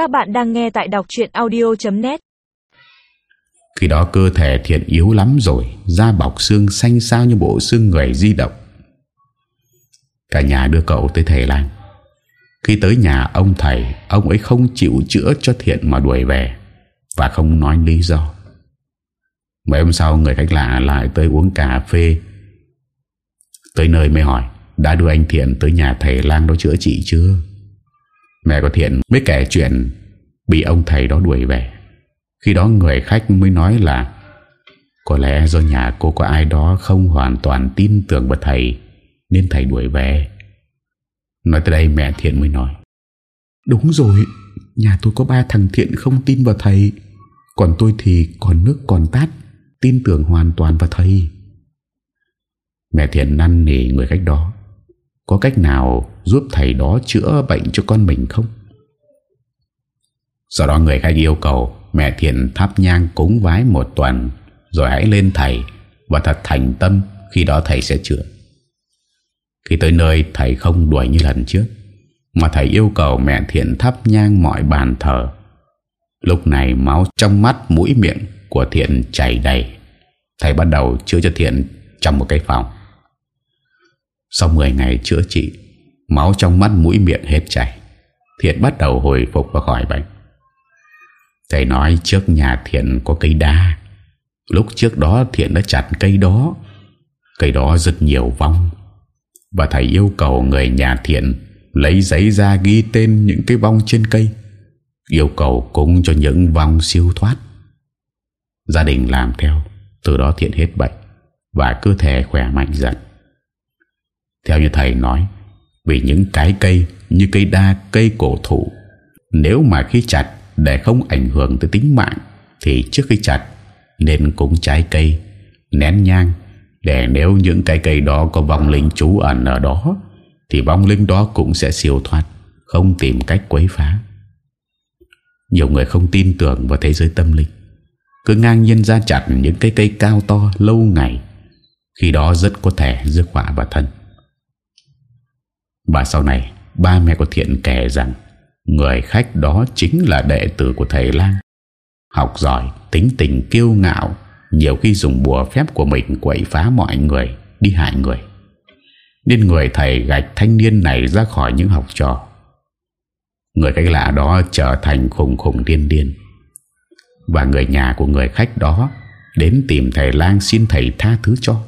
Các bạn đang nghe tại đọc chuyện audio.net Khi đó cơ thể thiện yếu lắm rồi, Da bọc xương xanh xao như bộ xương người di động. Cả nhà đưa cậu tới thầy lang. Khi tới nhà ông thầy, Ông ấy không chịu chữa cho thiện mà đuổi về Và không nói lý do. Mấy hôm sau, người khách lạ lại tới uống cà phê. Tới nơi mới hỏi, Đã đưa anh Thiện tới nhà thầy lang đó chữa trị chưa? Mẹ của Thiện mới kể chuyện Bị ông thầy đó đuổi về. Khi đó người khách mới nói là, Có lẽ do nhà cô có ai đó Không hoàn toàn tin tưởng vào thầy, Nên thầy đuổi về. Nói tới đây mẹ Thiện mới nói, Đúng rồi, Nhà tôi có ba thằng Thiện không tin vào thầy, Còn tôi thì còn nước còn tát, Tin tưởng hoàn toàn vào thầy. Mẹ Thiện năn nỉ người khách đó. Có cách nào giúp thầy đó chữa bệnh cho con mình không? Sau đó người khách yêu cầu Mẹ Thiện thắp nhang cúng vái một tuần, Rồi hãy lên thầy Và thật thành tâm Khi đó thầy sẽ chữa. Khi tới nơi, thầy không đuổi như lần trước, Mà thầy yêu cầu mẹ Thiện thắp nhang mọi bàn thờ. Lúc này máu trong mắt, mũi miệng của Thiện chảy đầy. Thầy bắt đầu chữa cho Thiện trong một cái phòng. Sau 10 ngày chữa trị, Máu trong mắt, mũi miệng hết chảy, Thiện bắt đầu hồi phục và khỏi bệnh. Thầy nói trước nhà Thiện có cây đa. Lúc trước đó Thiện đã chặt cây đó. Cây đó rất nhiều vong. Và thầy yêu cầu người nhà Thiện Lấy giấy ra ghi tên những cái vong trên cây, Yêu cầu cúng cho những vong siêu thoát. Gia đình làm theo, Từ đó Thiện hết bệnh Và cơ thể khỏe mạnh dần. Theo như thầy nói, Vì những cái cây như cây đa, cây cổ thụ, Nếu mà khi chặt để không ảnh hưởng tới tính mạng, thì trước khi chặt nên cũng trái cây nén nhang, để nếu những cái cây đó có vong linh trú ẩn ở đó, thì vong linh đó cũng sẽ siêu thoát, không tìm cách quấy phá. Nhiều người không tin tưởng vào thế giới tâm linh, cứ ngang nhiên ra chặt những cái cây cao to lâu ngày, khi đó rất có thể rước họa vào thân và sau này ba mẹ của thiện kể rằng Người khách đó chính là đệ tử của thầy Lang. Học giỏi, tính tình kiêu ngạo Nhiều khi dùng bùa phép của mình quậy phá mọi người Đi hại người. Nên người thầy gạch thanh niên này ra khỏi những học trò. Người khách lạ đó trở thành khùng khùng điên điên. Và người nhà của người khách đó Đến tìm thầy lang xin thầy tha thứ cho.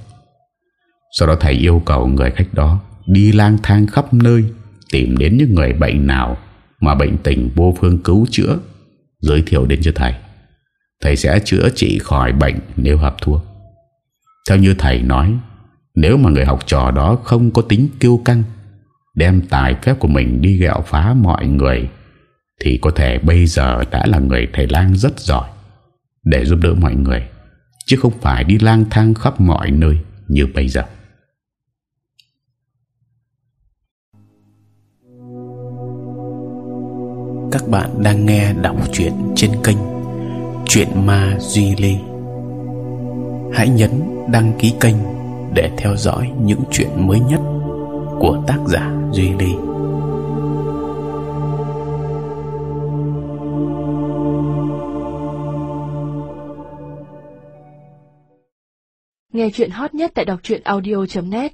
Sau đó thầy yêu cầu người khách đó Đi lang thang khắp nơi, Tìm đến những người bệnh nào mà bệnh tình vô phương cứu chữa, giới thiệu đến cho thầy. Thầy sẽ chữa trị khỏi bệnh nếu hợp thuốc. Theo như thầy nói, nếu mà người học trò đó không có tính kiêu căng, đem tài phép của mình đi gẹo phá mọi người, thì có thể bây giờ đã là người thầy lang rất giỏi để giúp đỡ mọi người, chứ không phải đi lang thang khắp mọi nơi như bây giờ. Các bạn đang nghe đọc truyện trên kênh Chuyện Ma Duy Lê. Hãy nhấn đăng ký kênh để theo dõi những chuyện mới nhất của tác giả Duy Lê. Nghe chuyện hot nhất tại đọc truyện audio.net